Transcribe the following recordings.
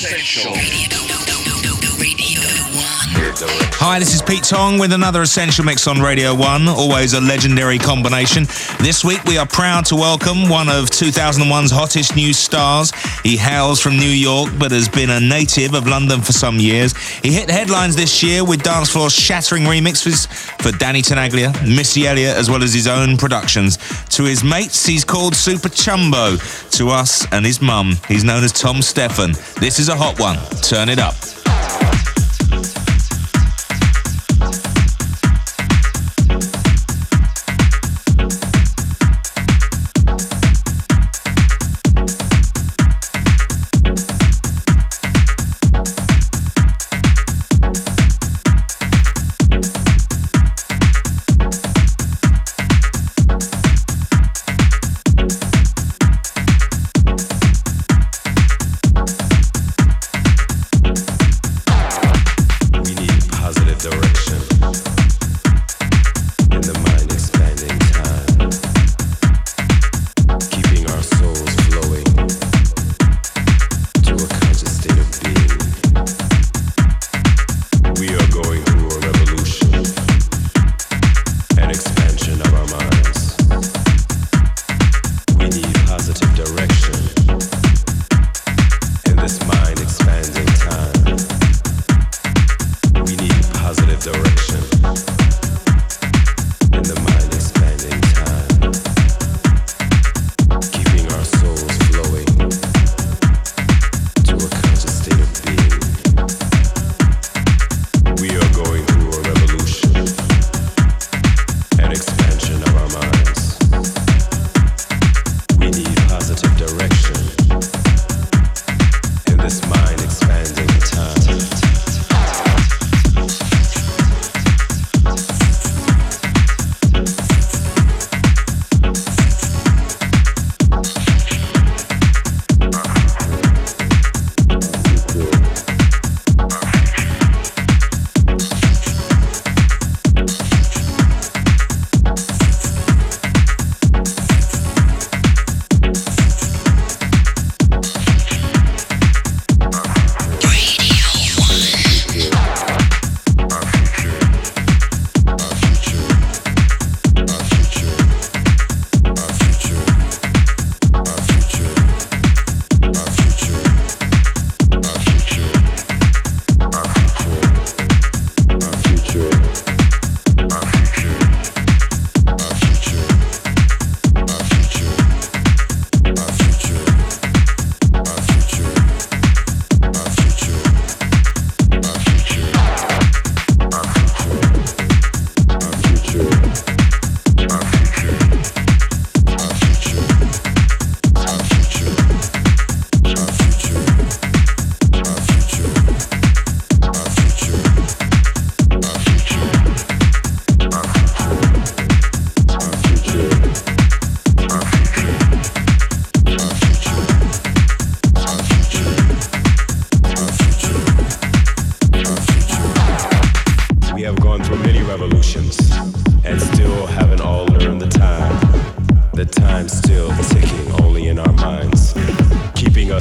Essential. Hi, this is Pete Tong with another Essential Mix on Radio 1, always a legendary combination. This week we are proud to welcome one of 2001's hottest new stars. He hails from New York but has been a native of London for some years. He hit headlines this year with dance floor shattering remixes for Danny Tenaglia, Missy Elliott, as well as his own productions. To his mates, he's called Super Chumbo. To us and his mum, he's known as Tom Stephan. This is a hot one. Turn it up.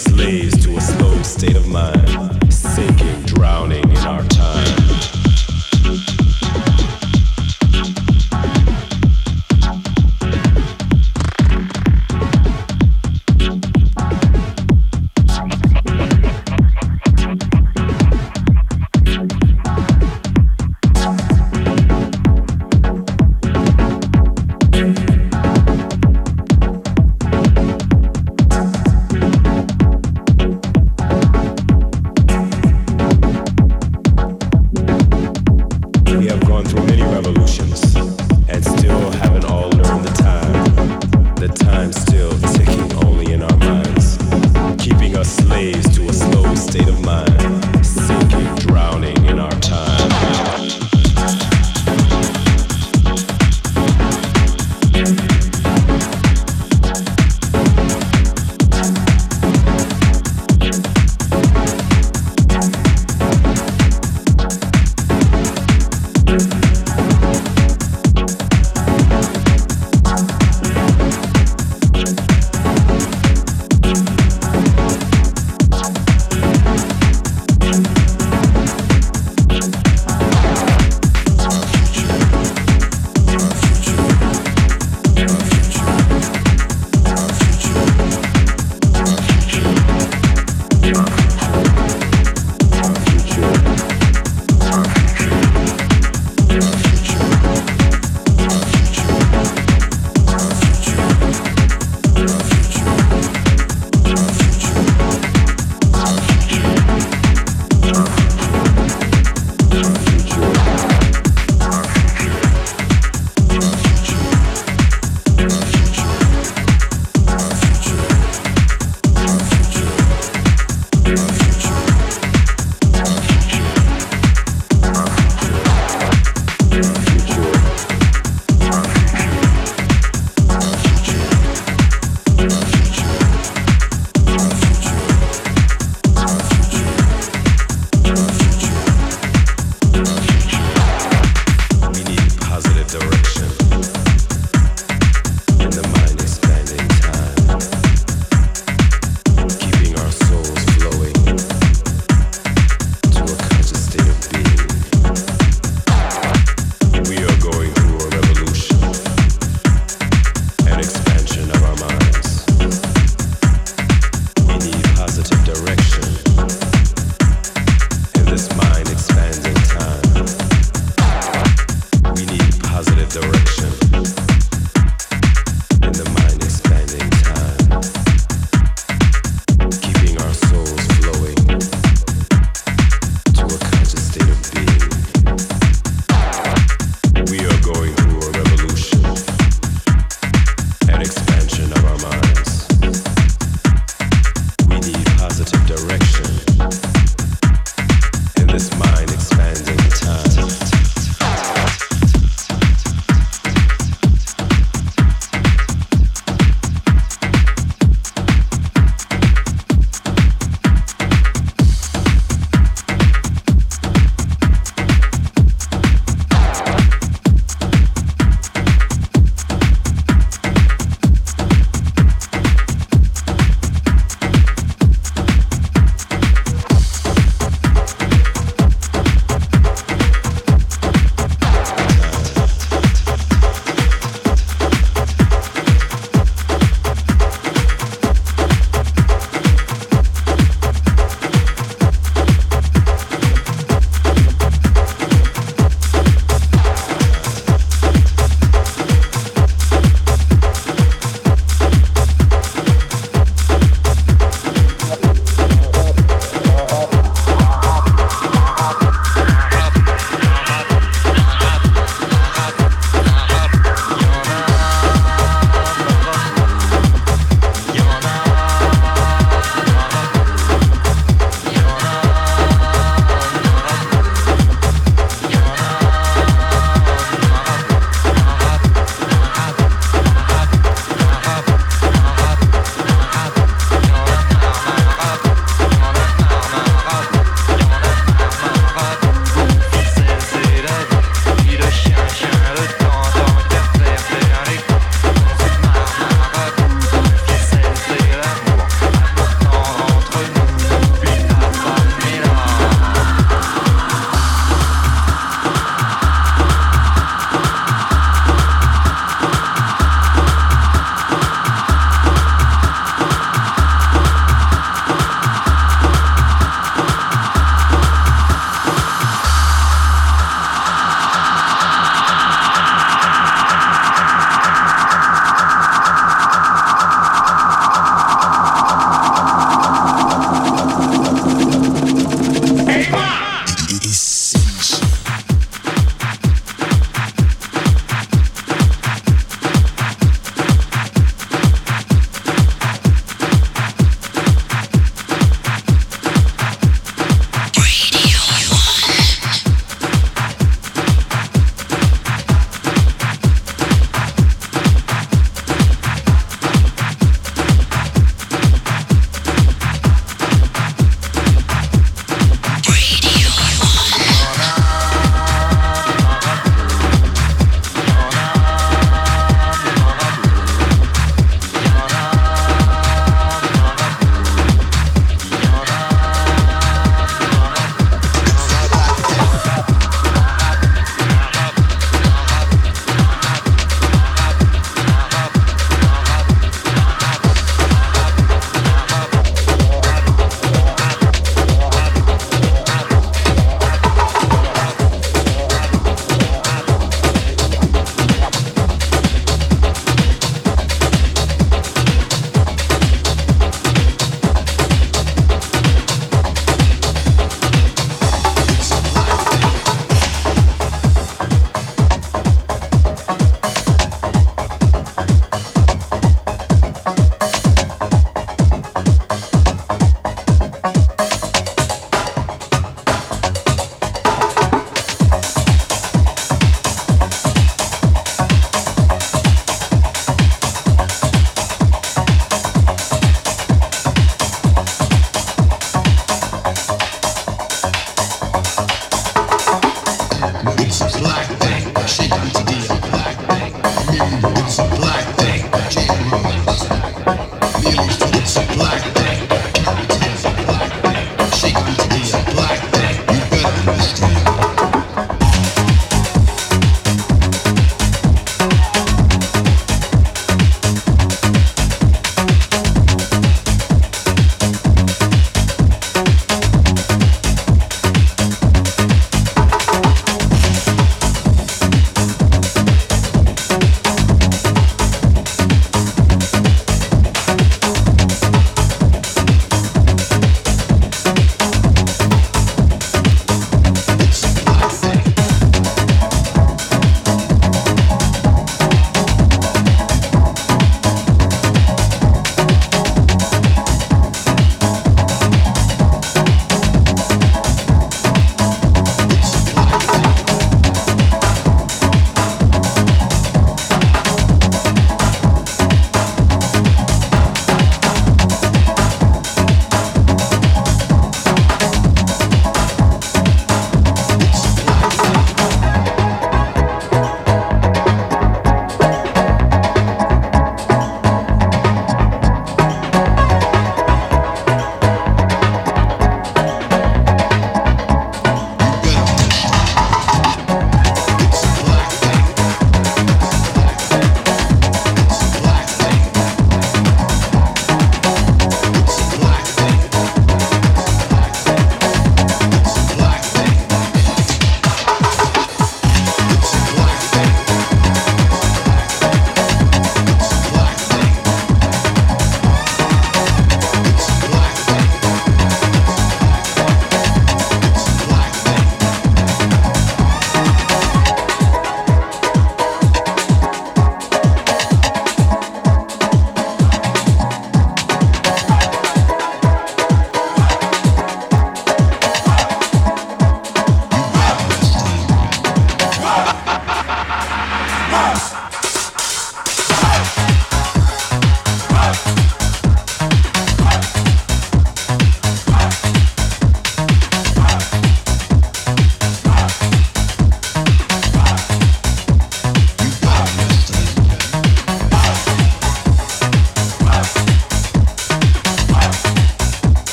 slaves to a slow state of mind, sinking, drowning in our time.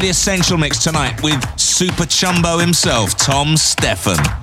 The Essential Mix tonight with Super Chumbo himself, Tom Stephan.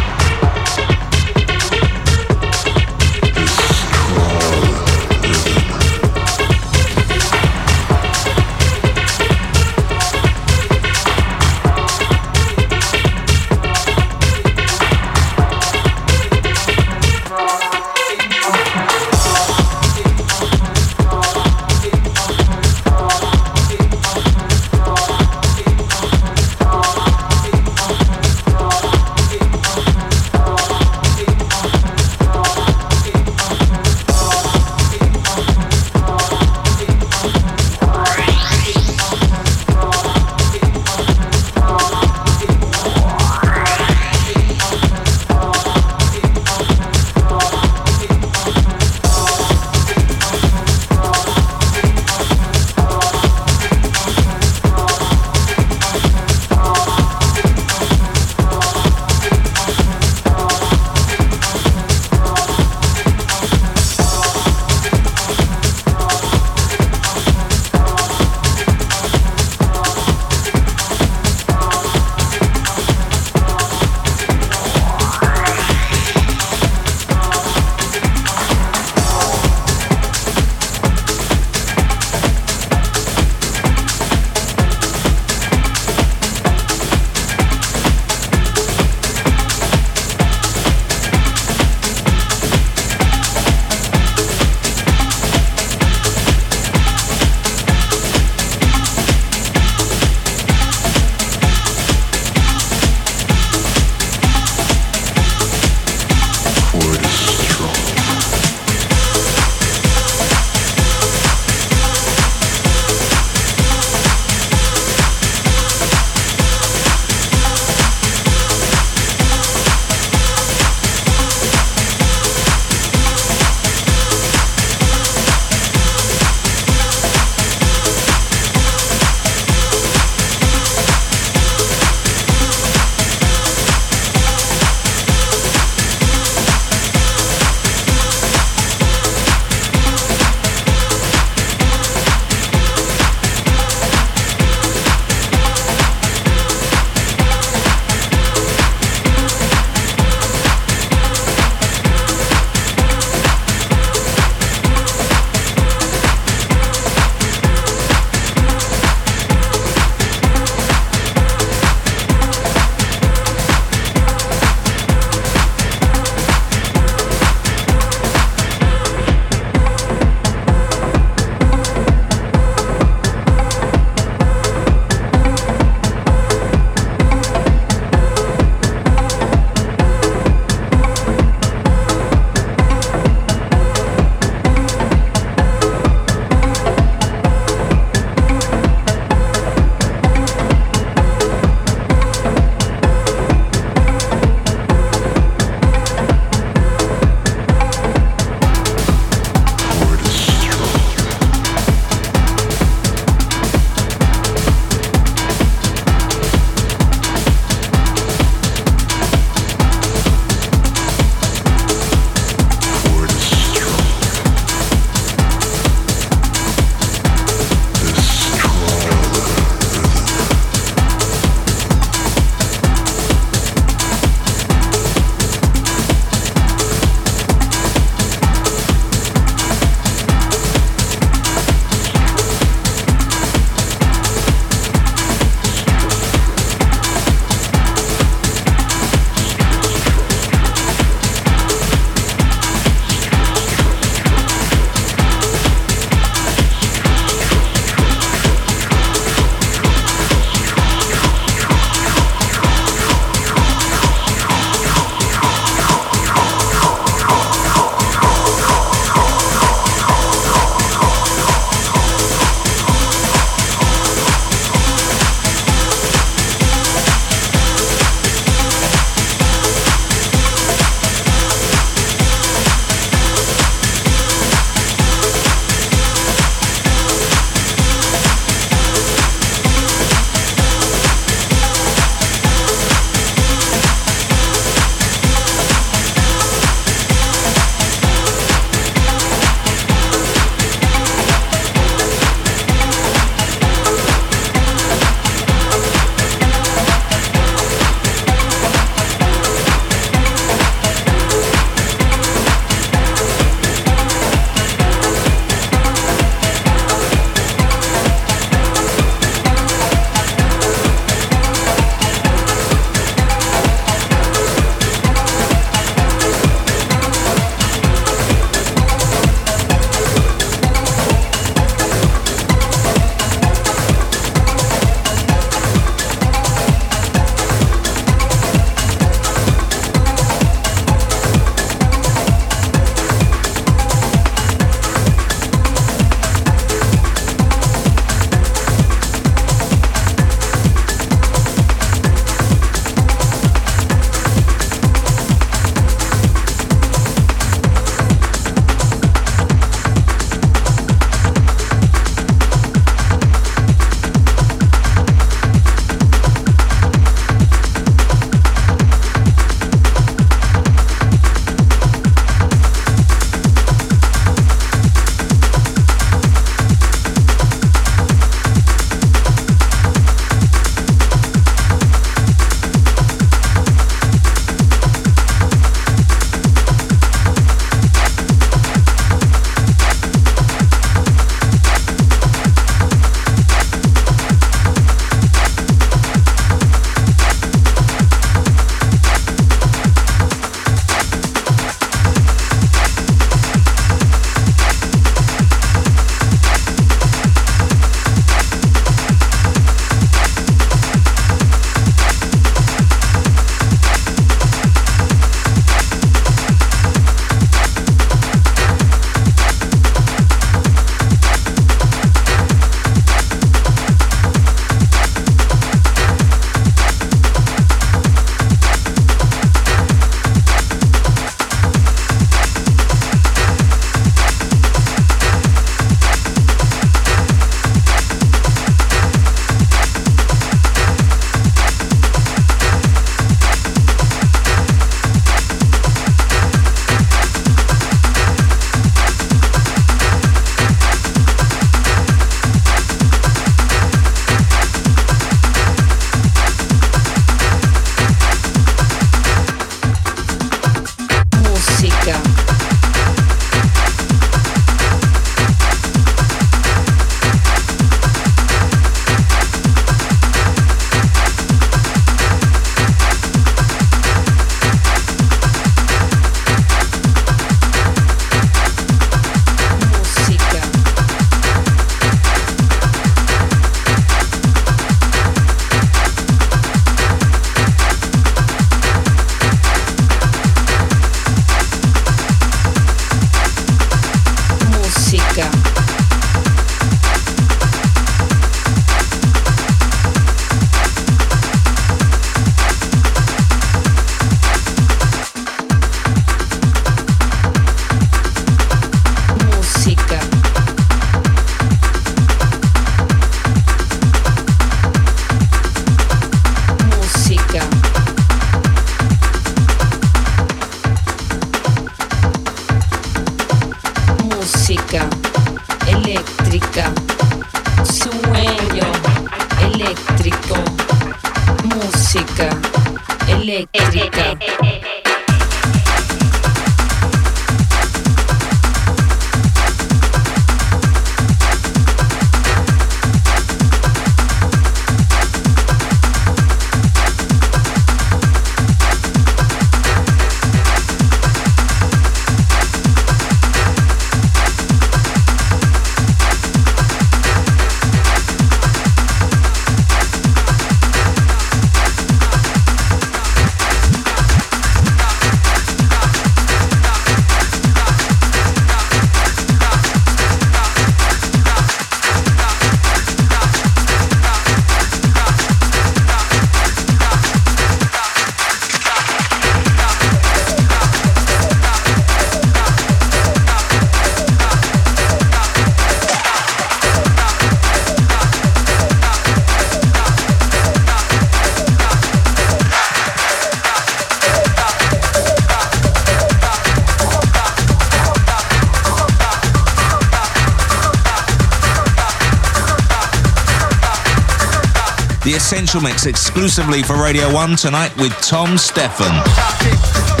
Exclusively for Radio 1 tonight with Tom Stephan.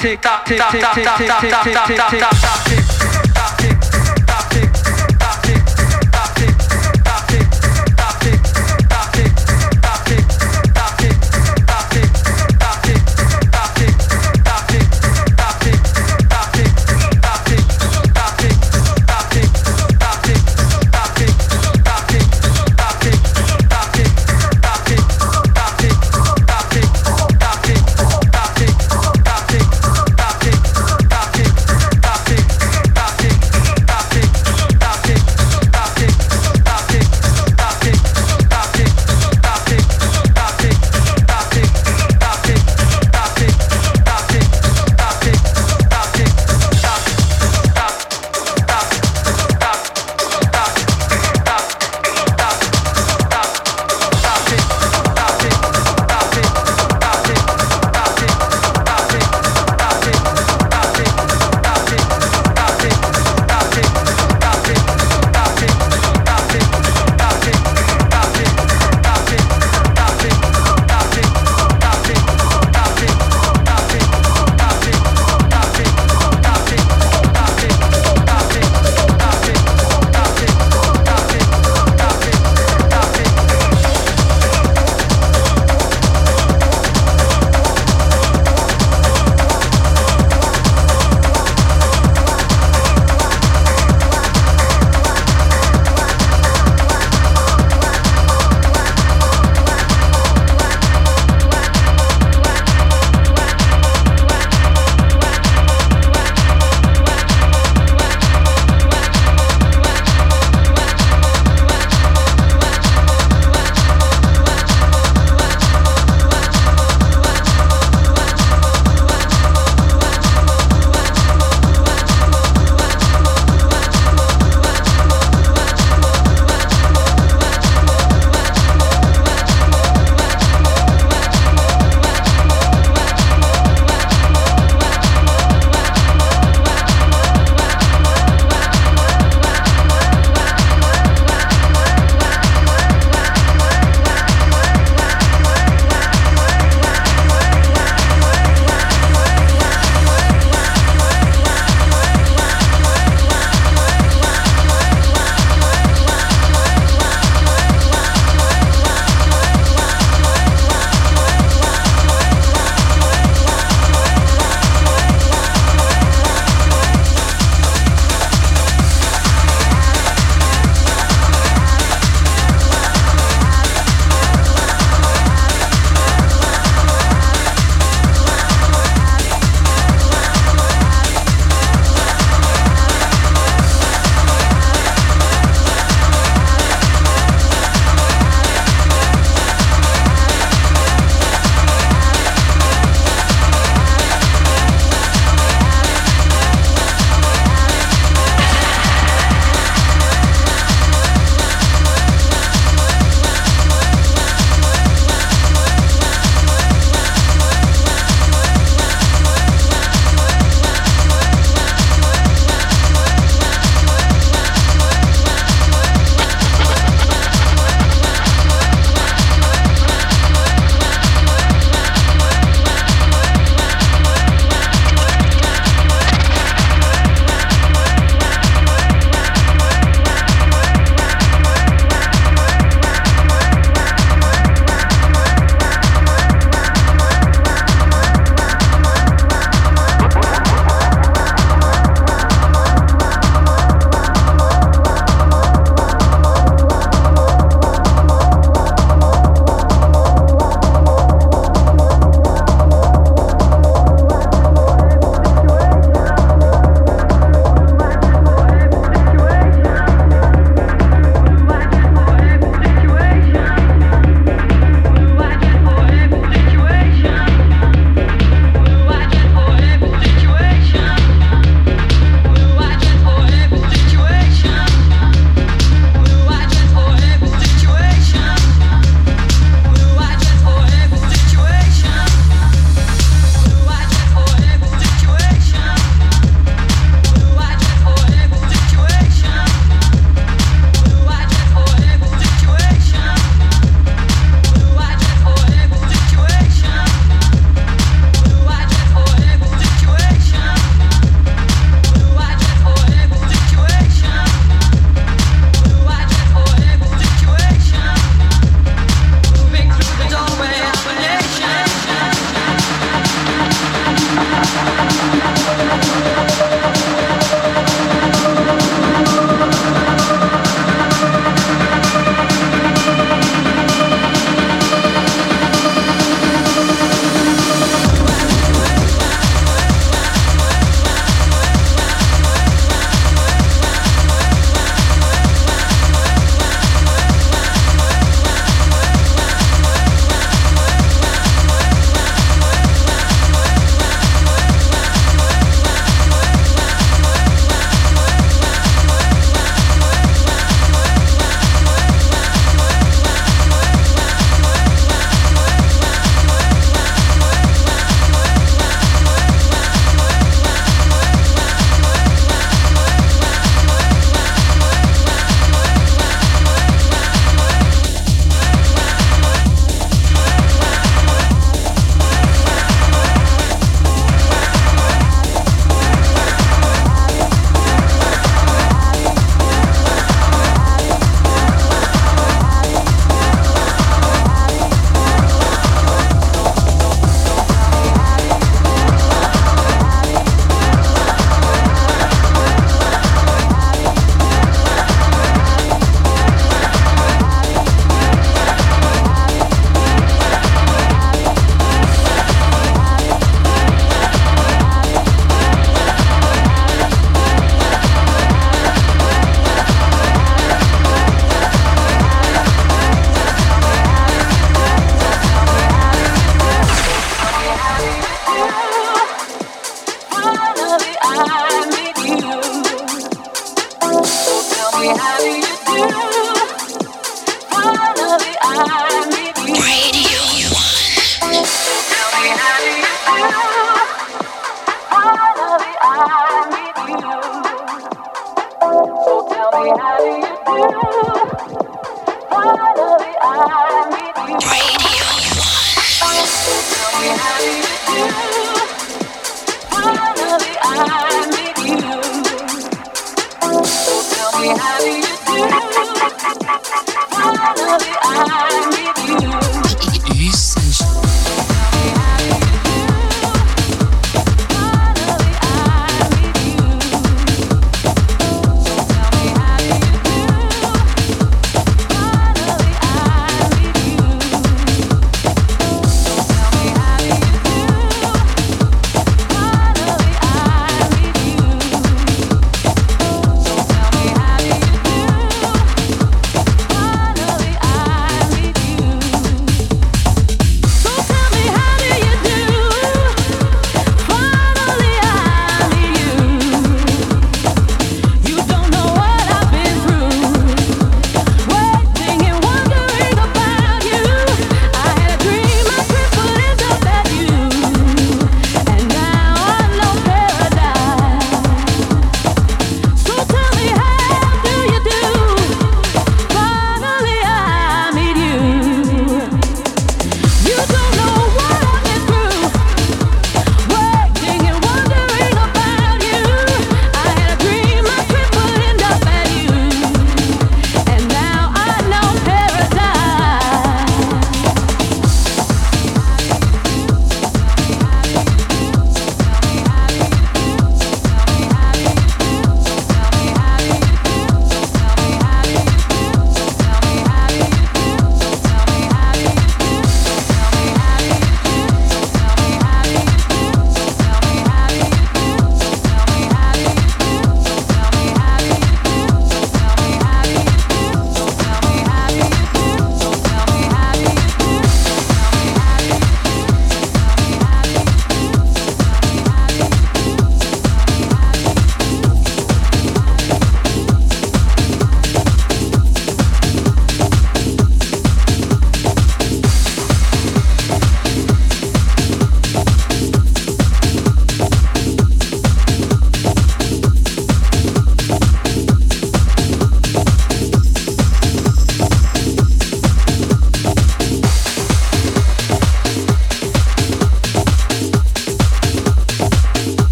Tick tock tick tock tick tock tick tock tick tock tick tock tick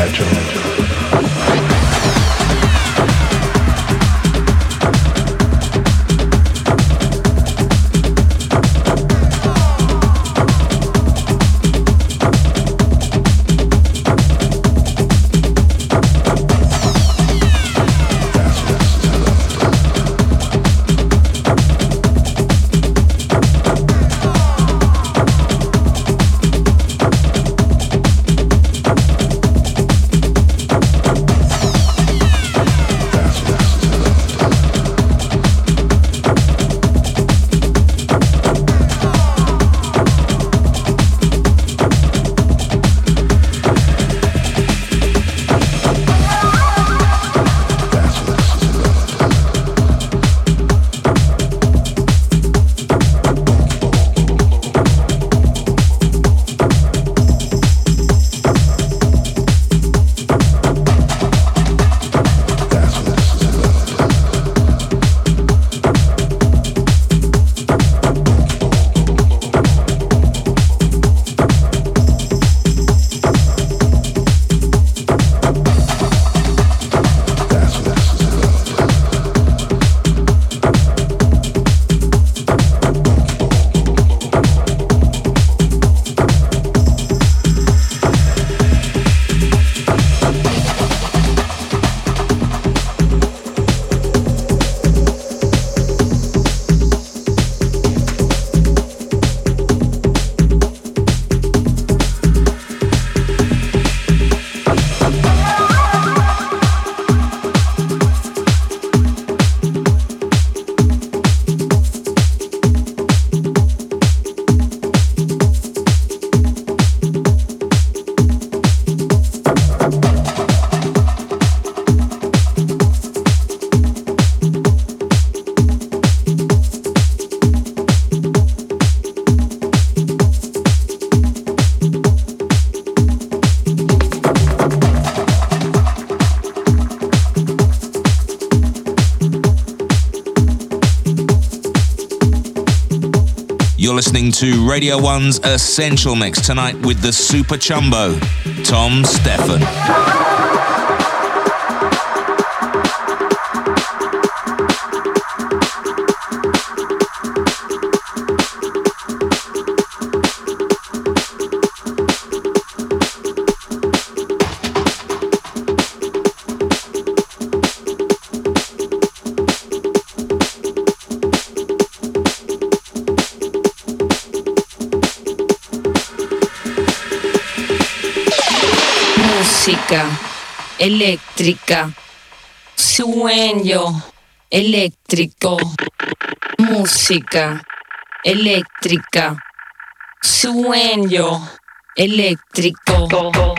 listening to Radio 1's Essential Mix tonight with the Superchumbo, Tom Stephan. Eléctrica, sueño eléctrico, música eléctrica, sueño eléctrico.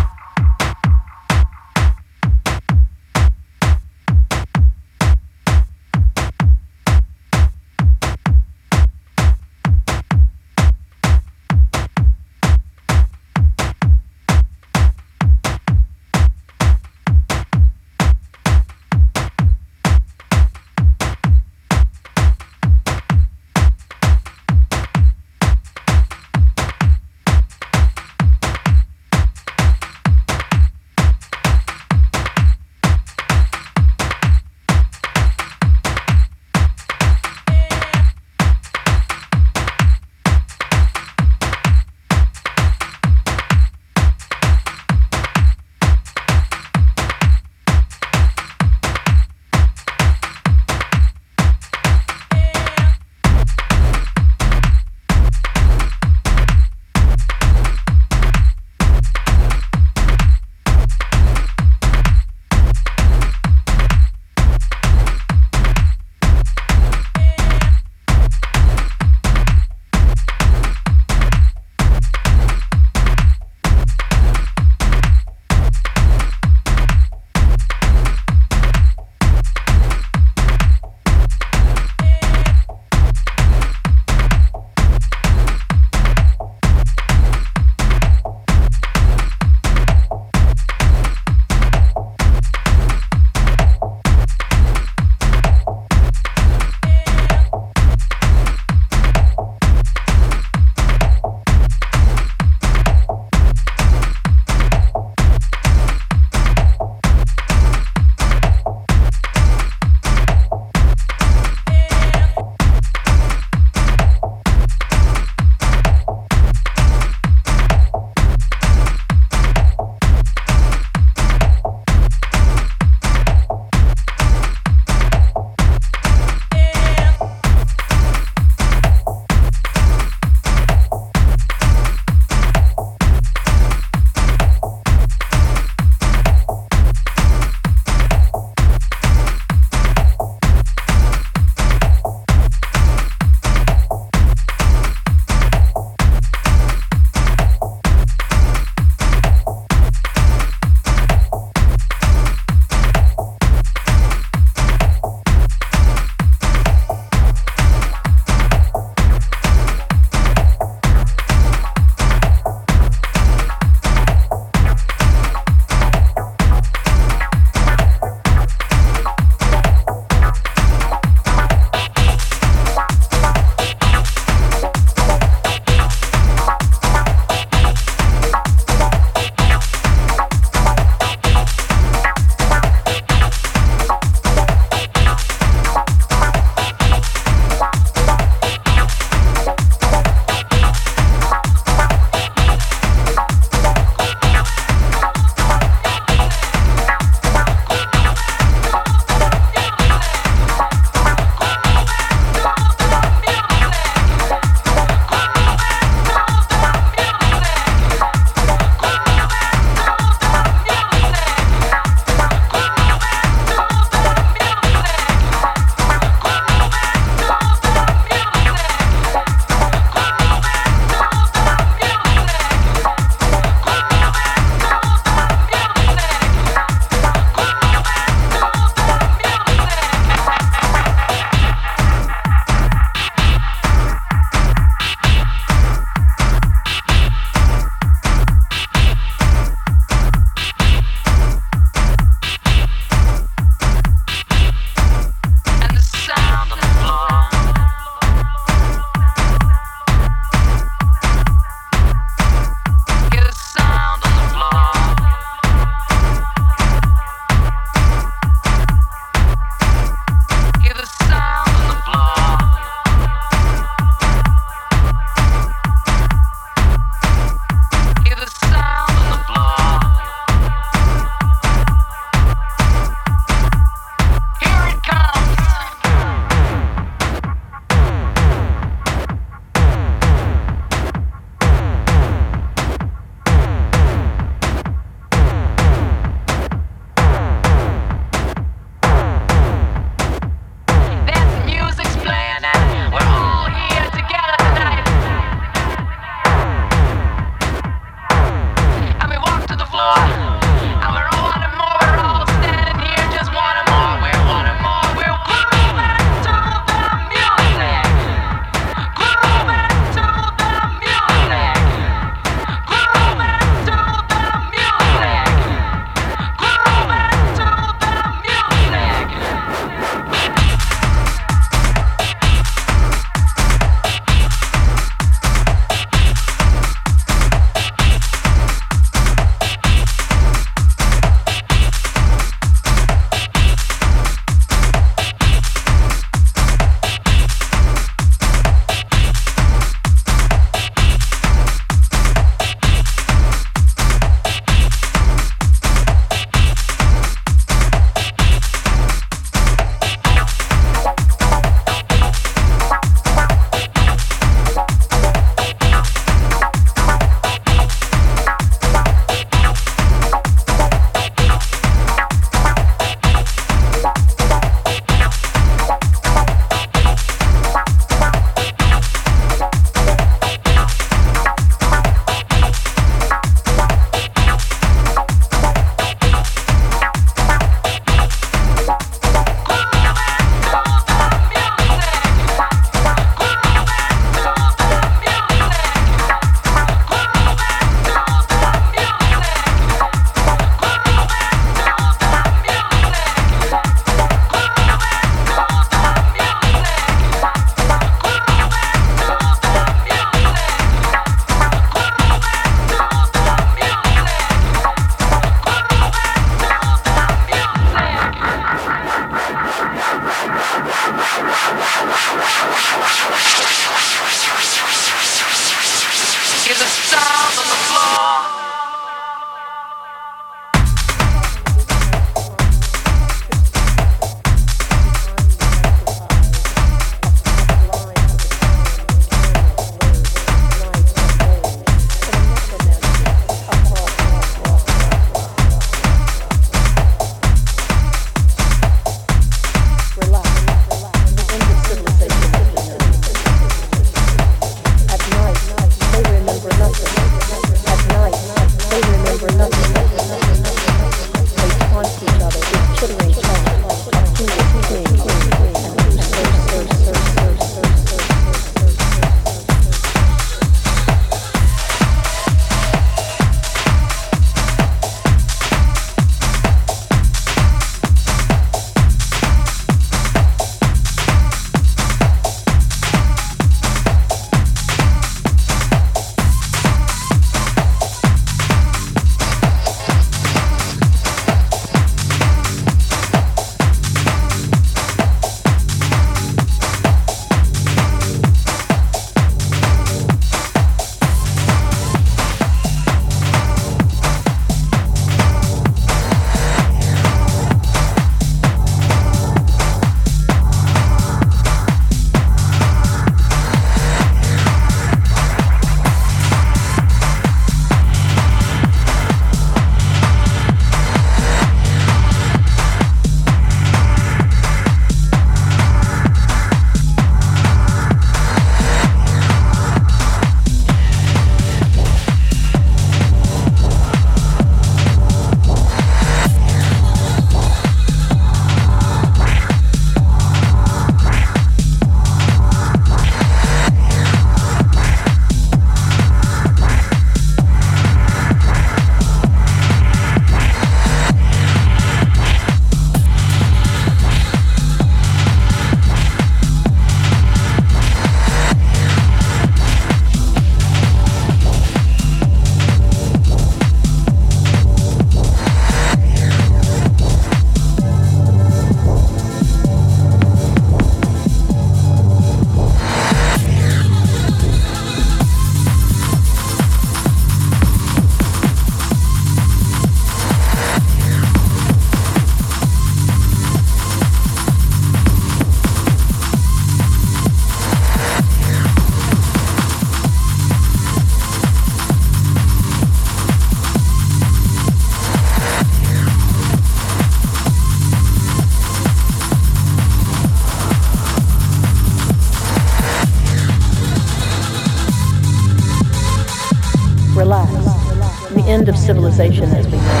Civilization as we know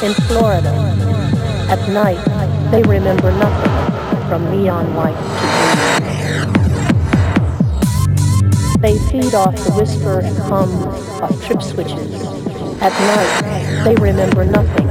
it. In Florida, at night, they remember nothing from neon green. They feed off the whisper hum of trip switches. At night, they remember nothing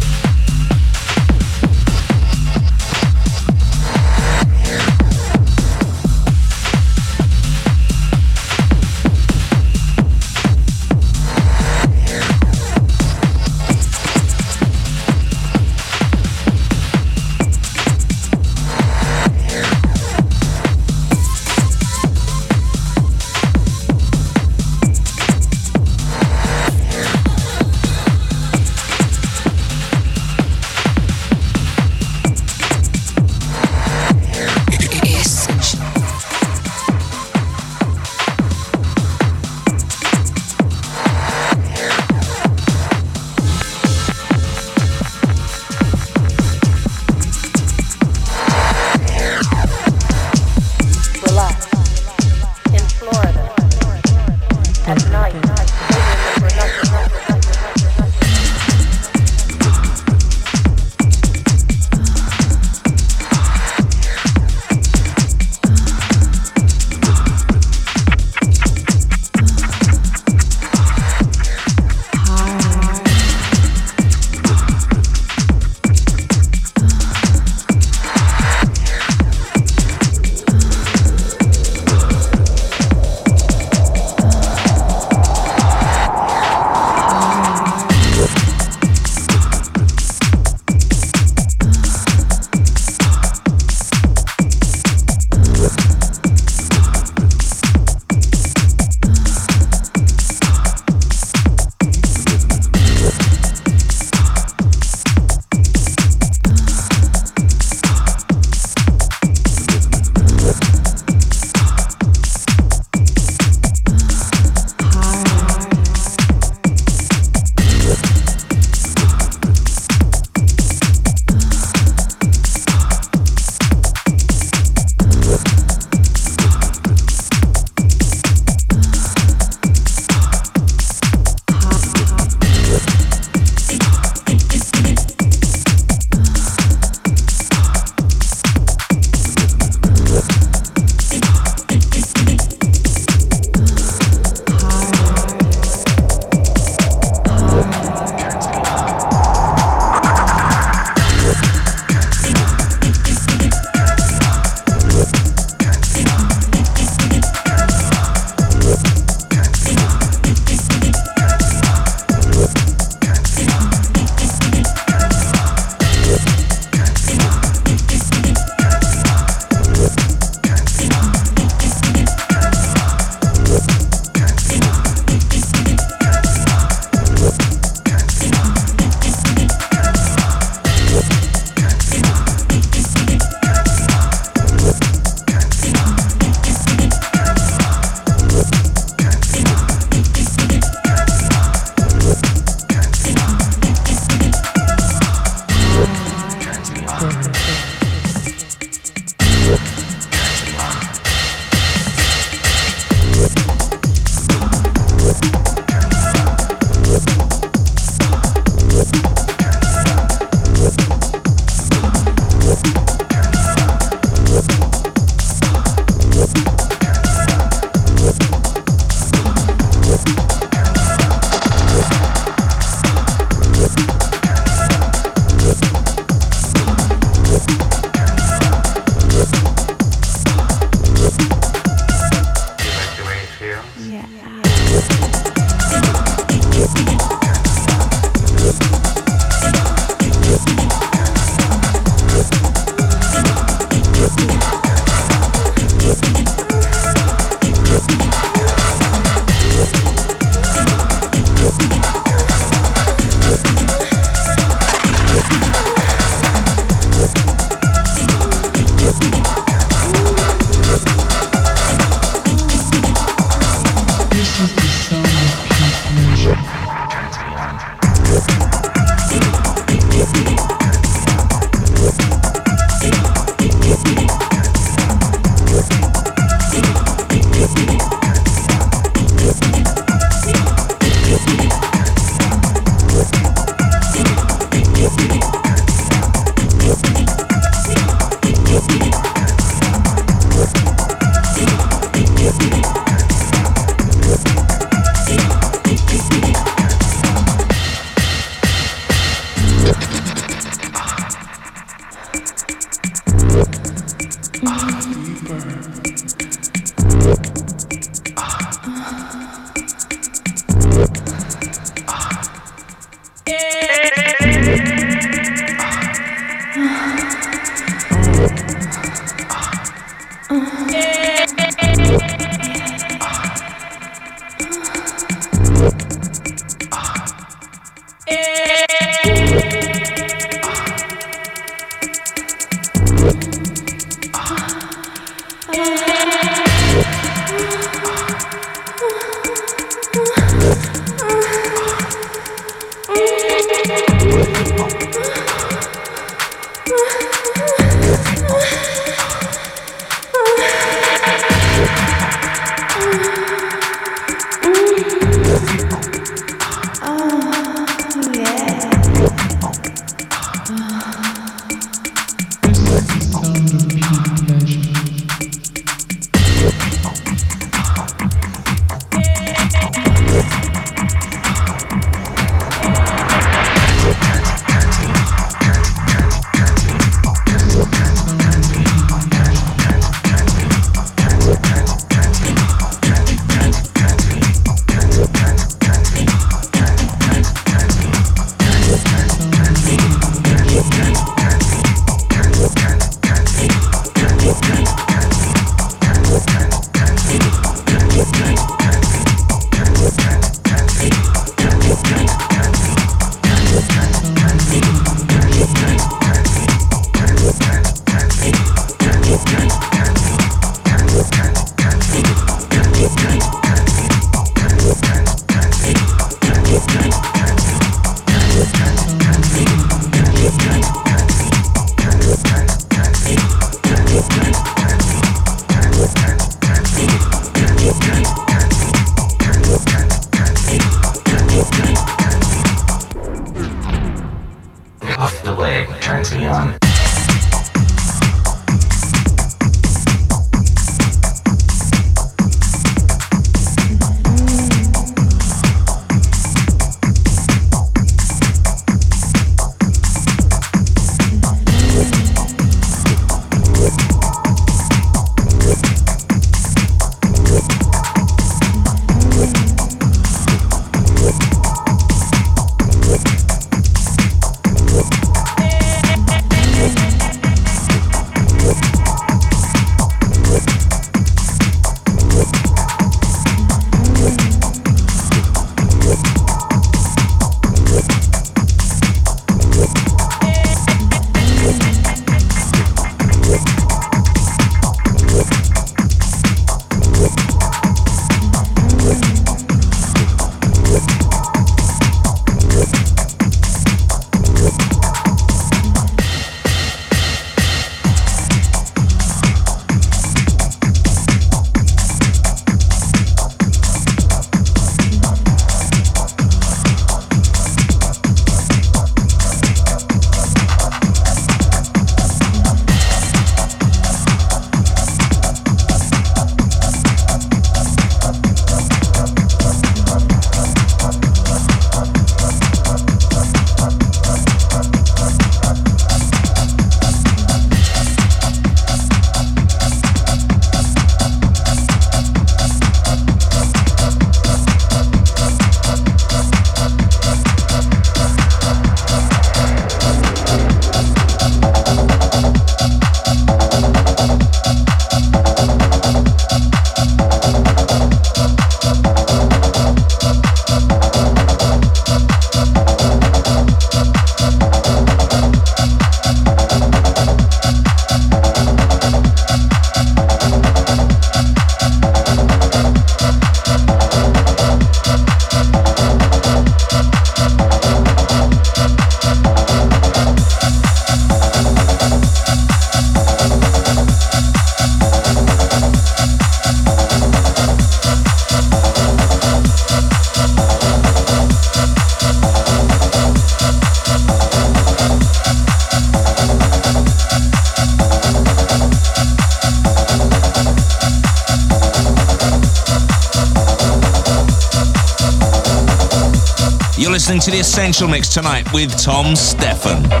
Essential Mix tonight with Tom Stephan.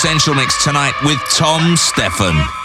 Essential Mix tonight with Tom Stephan.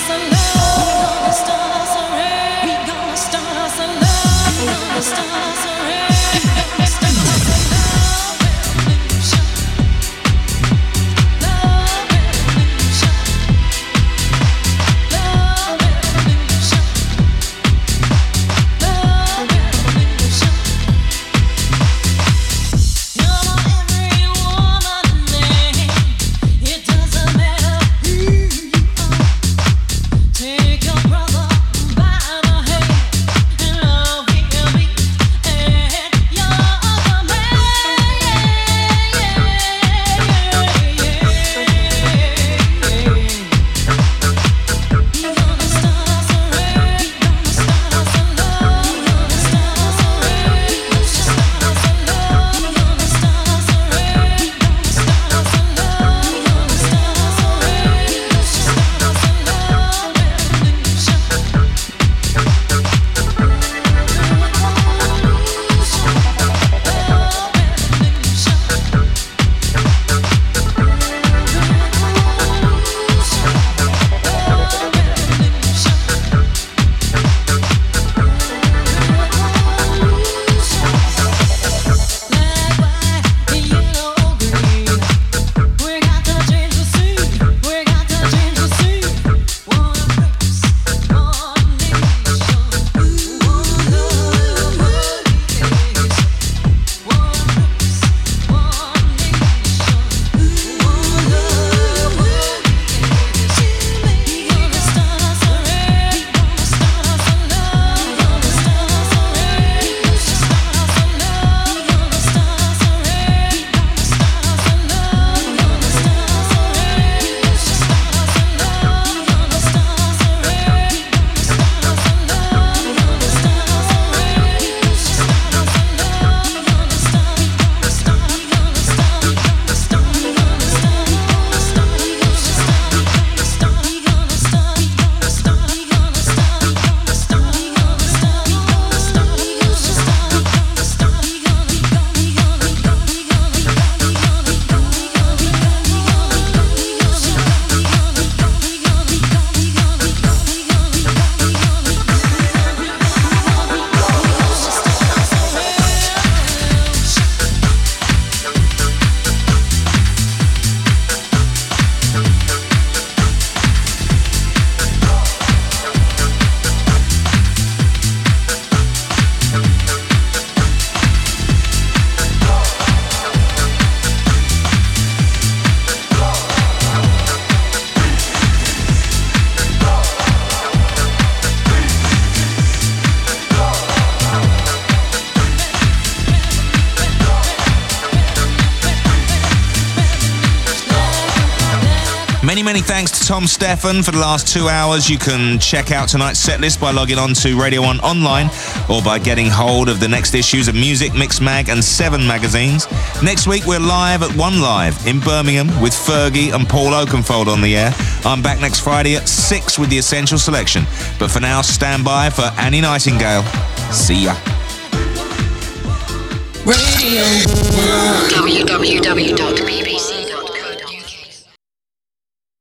Cause I know Tom Stephan for the last two hours. You can check out tonight's setlist by logging on to Radio 1 online or by getting hold of the next issues of Muzik, Mix Mag, and Seven magazines. Next week, we're live at One Live in Birmingham with Fergie and Paul Oakenfold on the air. I'm back next Friday at 6 with the Essential Selection. But for now, stand by for Annie Nightingale. See ya. Radio. www